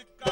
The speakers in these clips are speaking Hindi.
Mika.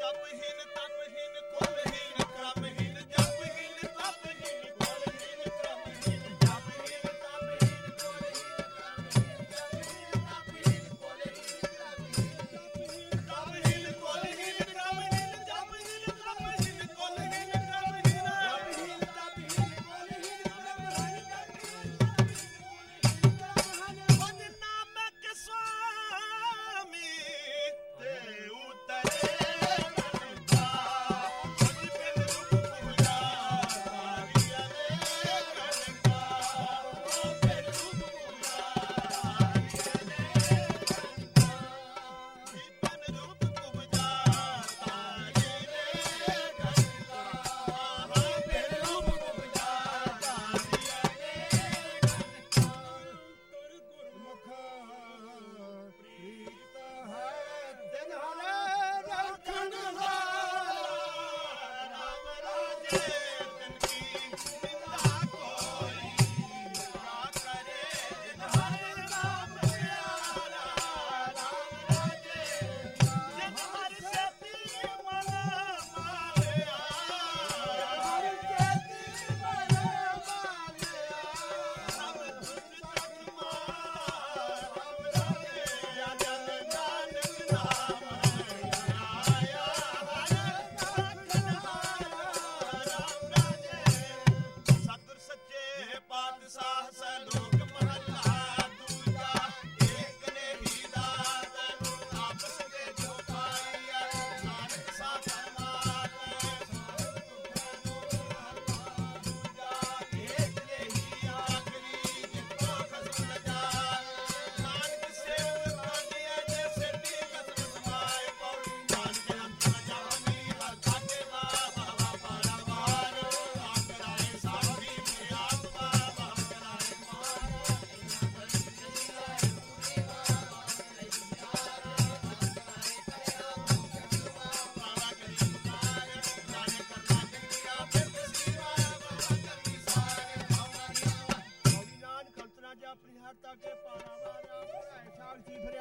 ਜਬ ਹੀਨ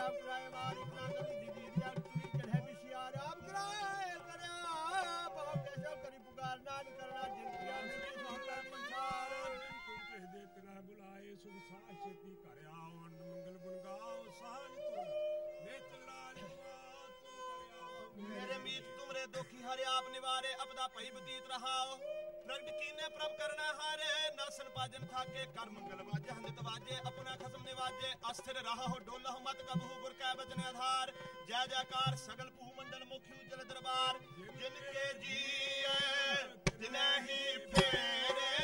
ਆਪ ਕਰਾਏ ਮਾਰੀ ਪ੍ਰਾਂਤ ਦੀ ਦੀਦੀ ਦੀ ਅਟਰੀ ਚੜ੍ਹੇ ਬਿਸ਼ਿਆਰ ਆਪ ਕਰਾਏ ਕਰਿਆ ਭਵ ਕੇਸ਼ਵ ਕਰੀ ਪੁਕਾਰ ਨਾਨ ਕਰਨਾ ਜਿੰਦਿਆ ਨੇ ਮਹਤਾ ਪੰਛਾਰ ਕਹਿ ਦੇ ਤੇਰਾ ਬੁਲਾਏ ਸੁਖ ਸਾਹ ਛੇਤੀ ਘਰ ਆਓ ਅੰਨ ਮੰਗਲ ਬੁਲਗਾਓ ਸਾਜ ਤੂੰ ਨੇਤਰ ਰਾਜ ਮੇਰੇ ਮੀਤ ਤੁਮਰੇ ਦੁਖੀ ਹਰਿ ਆਪ ਨਿਵਾਰੇ ਅਪਦਾ ਭਈ ਬਤੀਤ ਰਹਾਓ। नरक कीने प्रभ करना हारे, नासन पाजन थाके कर मंगल वाजे हंगत वाजे अपना खसम निवाजे, अस्थिर रहा हो, डोला हो, मत कबहू गुर कै बचने आधार। जय जयकार, सगल पुहु मंडल मुख्य उज्जल दरबार। जिनके जिए दिल ही फेरे।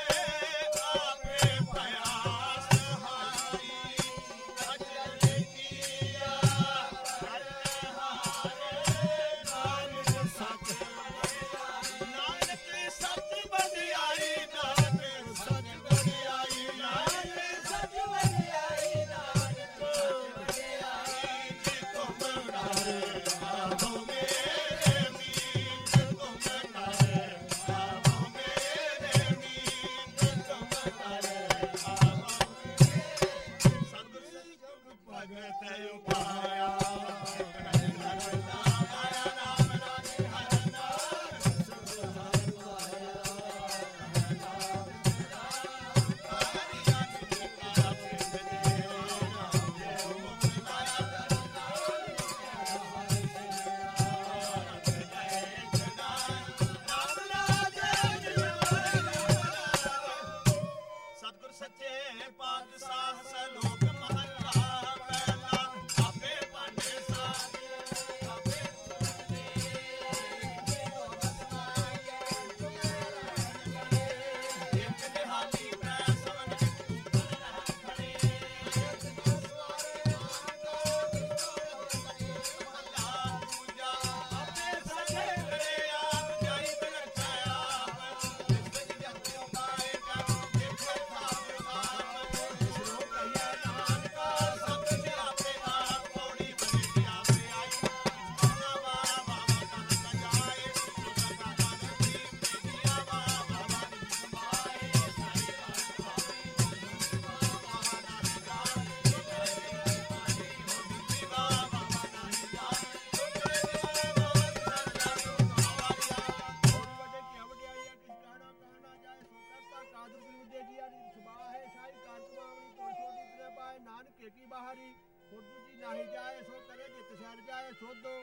ਨਾਹੀ ਜਾਏ ਸੋ ਕਰੇ ਜਿਤ ਛੜ ਜਾਏ ਸੋਧੋ।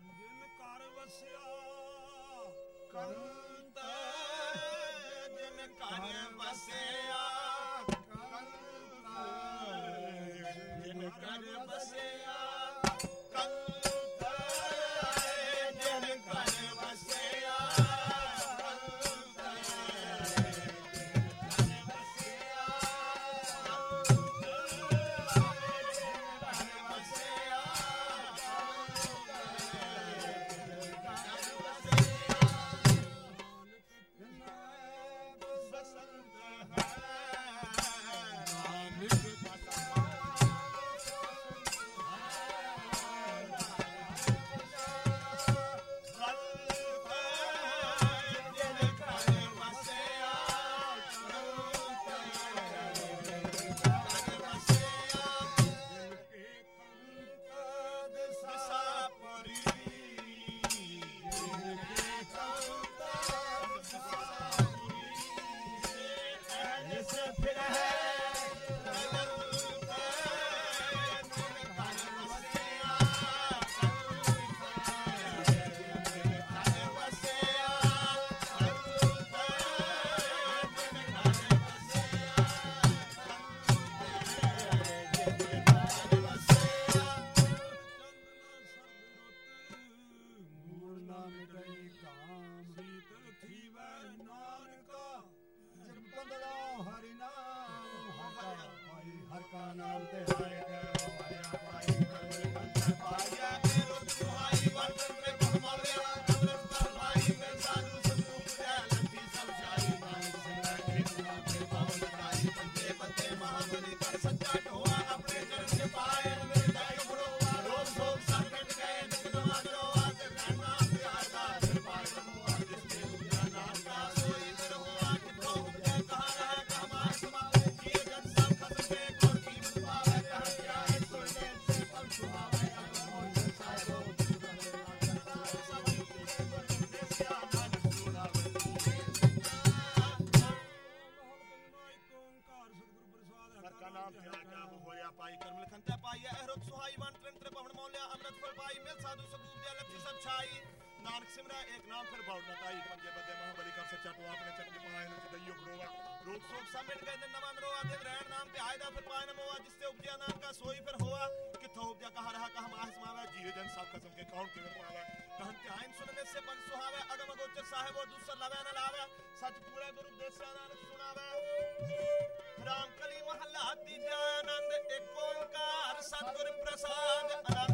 ਦਿਨ ਘਰ ਵਸਿਆ ਕੰਤ का नाम ते आएगा आई नानक सिमरा, एक नाम फिर बाउट नताई पंजे बदे महाबली कर सच्चा तो आपने चटके पाए न दइयो ग्रोवा रोग सोग समेट गए दिन नमन रो आदे रहन नाम पे आयदा फिर पाए न मोआ जिससे उपजा नाम का सोई फिर होआ किथो उपजा, कहा रहा का हम आहस मावा जिए जन सब कसम के कौन के मावा कहन के आइन सुनने से बन सुहावे, अगम गोचर साहेब वो दूसर लवे न लावे। सच पूरा गुरु देश से नानक सुनावे। राम कली महला, तीजा आनंद, एक ओंकार, सतगुर प्रसाद अनंत